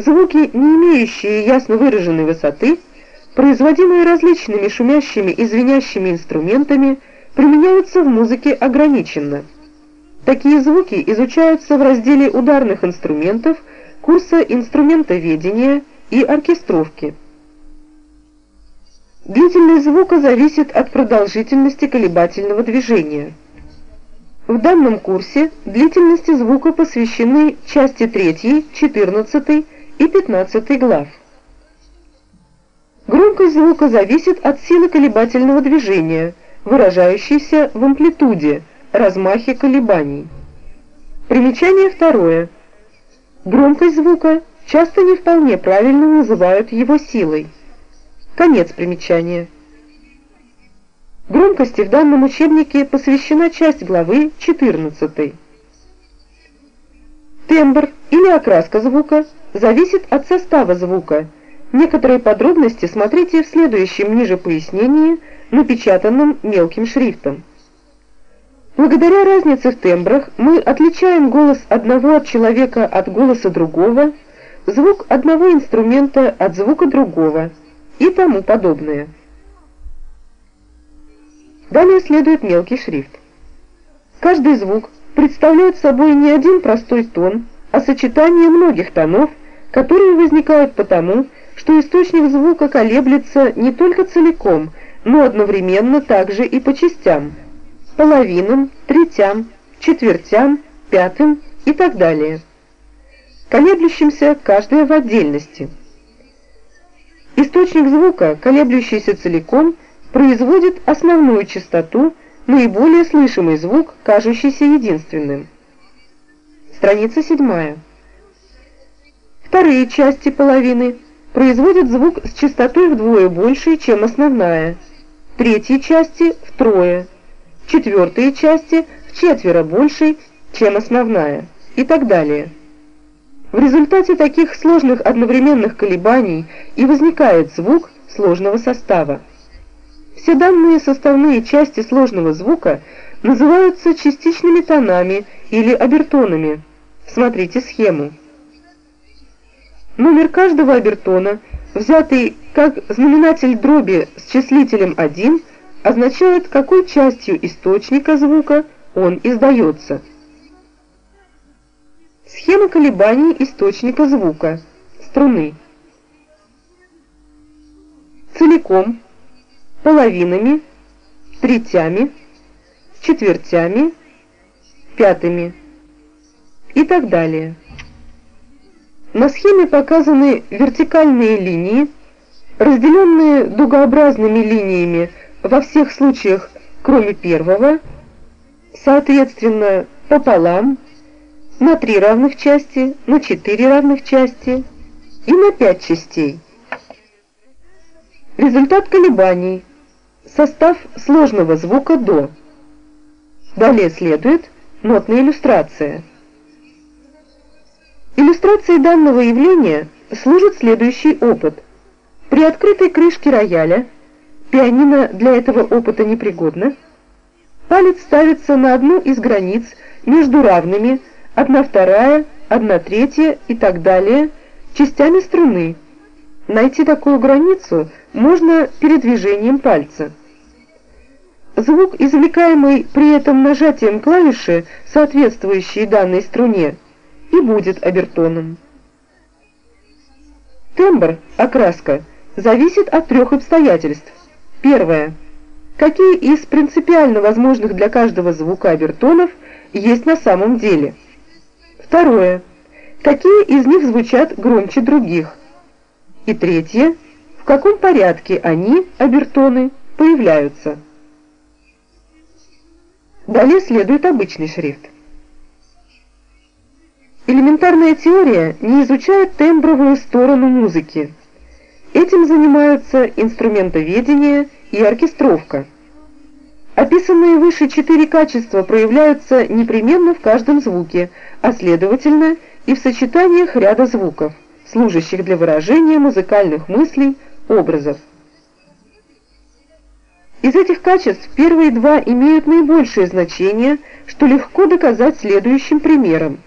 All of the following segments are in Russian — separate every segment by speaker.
Speaker 1: Звуки, не имеющие ясно выраженной высоты, производимые различными шумящими и звенящими инструментами, применяются в музыке ограниченно. Такие звуки изучаются в разделе ударных инструментов курса инструментоведения и оркестровки. Длительность звука зависит от продолжительности колебательного движения. В данном курсе длительности звука посвящены части 3, 14 и 15 глав. Громкость звука зависит от силы колебательного движения, выражающейся в амплитуде, размахе колебаний. Примечание второе. Громкость звука часто не вполне правильно называют его силой. Конец примечания. Громкости в данном учебнике посвящена часть главы 14. Тембр или окраска звука зависит от состава звука. Некоторые подробности смотрите в следующем ниже пояснении, напечатанном мелким шрифтом. Благодаря разнице в тембрах мы отличаем голос одного человека от голоса другого, звук одного инструмента от звука другого и тому подобное. Далее следует мелкий шрифт. Каждый звук представляет собой не один простой тон, а сочетание многих тонов, которые возникают потому, что источник звука колеблется не только целиком, но одновременно также и по частям, половинам, третям, четвертям, пятым и так далее, колеблющимся каждая в отдельности. Источник звука, колеблющийся целиком, производит основную частоту, наиболее слышимый звук, кажущийся единственным. Страница 7. Вторые части половины производят звук с частотой вдвое больше, чем основная. Третьи части втрое. Четвертые части в четверо больше, чем основная. И так далее. В результате таких сложных одновременных колебаний и возникает звук сложного состава. Все данные составные части сложного звука называются частичными тонами или обертонами. Смотрите схему. Номер каждого обертона, взятый как знаменатель дроби с числителем 1, означает, какой частью источника звука он издается. Схема колебаний источника звука, струны. Целиком половинами, третями, четвертями, пятыми и так далее. На схеме показаны вертикальные линии, разделенные дугообразными линиями во всех случаях, кроме первого, соответственно, пополам, на три равных части, на четыре равных части и на пять частей. Результат колебаний – Состав сложного звука до. Далее следует нотная иллюстрация. Иллюстрацией данного явления служит следующий опыт. При открытой крышке рояля, пианино для этого опыта непригодно, палец ставится на одну из границ между равными, одна вторая, одна третья и так далее, частями струны. Найти такую границу можно передвижением пальца. Звук, извлекаемый при этом нажатием клавиши, соответствующей данной струне, и будет обертоном. Тембр, окраска, зависит от трех обстоятельств. Первое. Какие из принципиально возможных для каждого звука обертонов есть на самом деле? Второе. Какие из них звучат громче других? И третье. В каком порядке они, обертоны, появляются? Далее следует обычный шрифт. Элементарная теория не изучает тембровую сторону музыки. Этим занимаются инструментоведение и оркестровка. Описанные выше четыре качества проявляются непременно в каждом звуке, а следовательно и в сочетаниях ряда звуков, служащих для выражения музыкальных мыслей, образов. Из этих качеств первые два имеют наибольшее значение, что легко доказать следующим примером.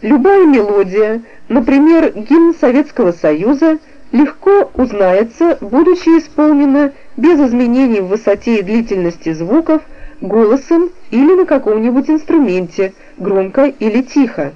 Speaker 1: Любая мелодия, например, гимн Советского Союза, легко узнается, будучи исполнена без изменений в высоте и длительности звуков, голосом или на каком-нибудь инструменте, громко или тихо.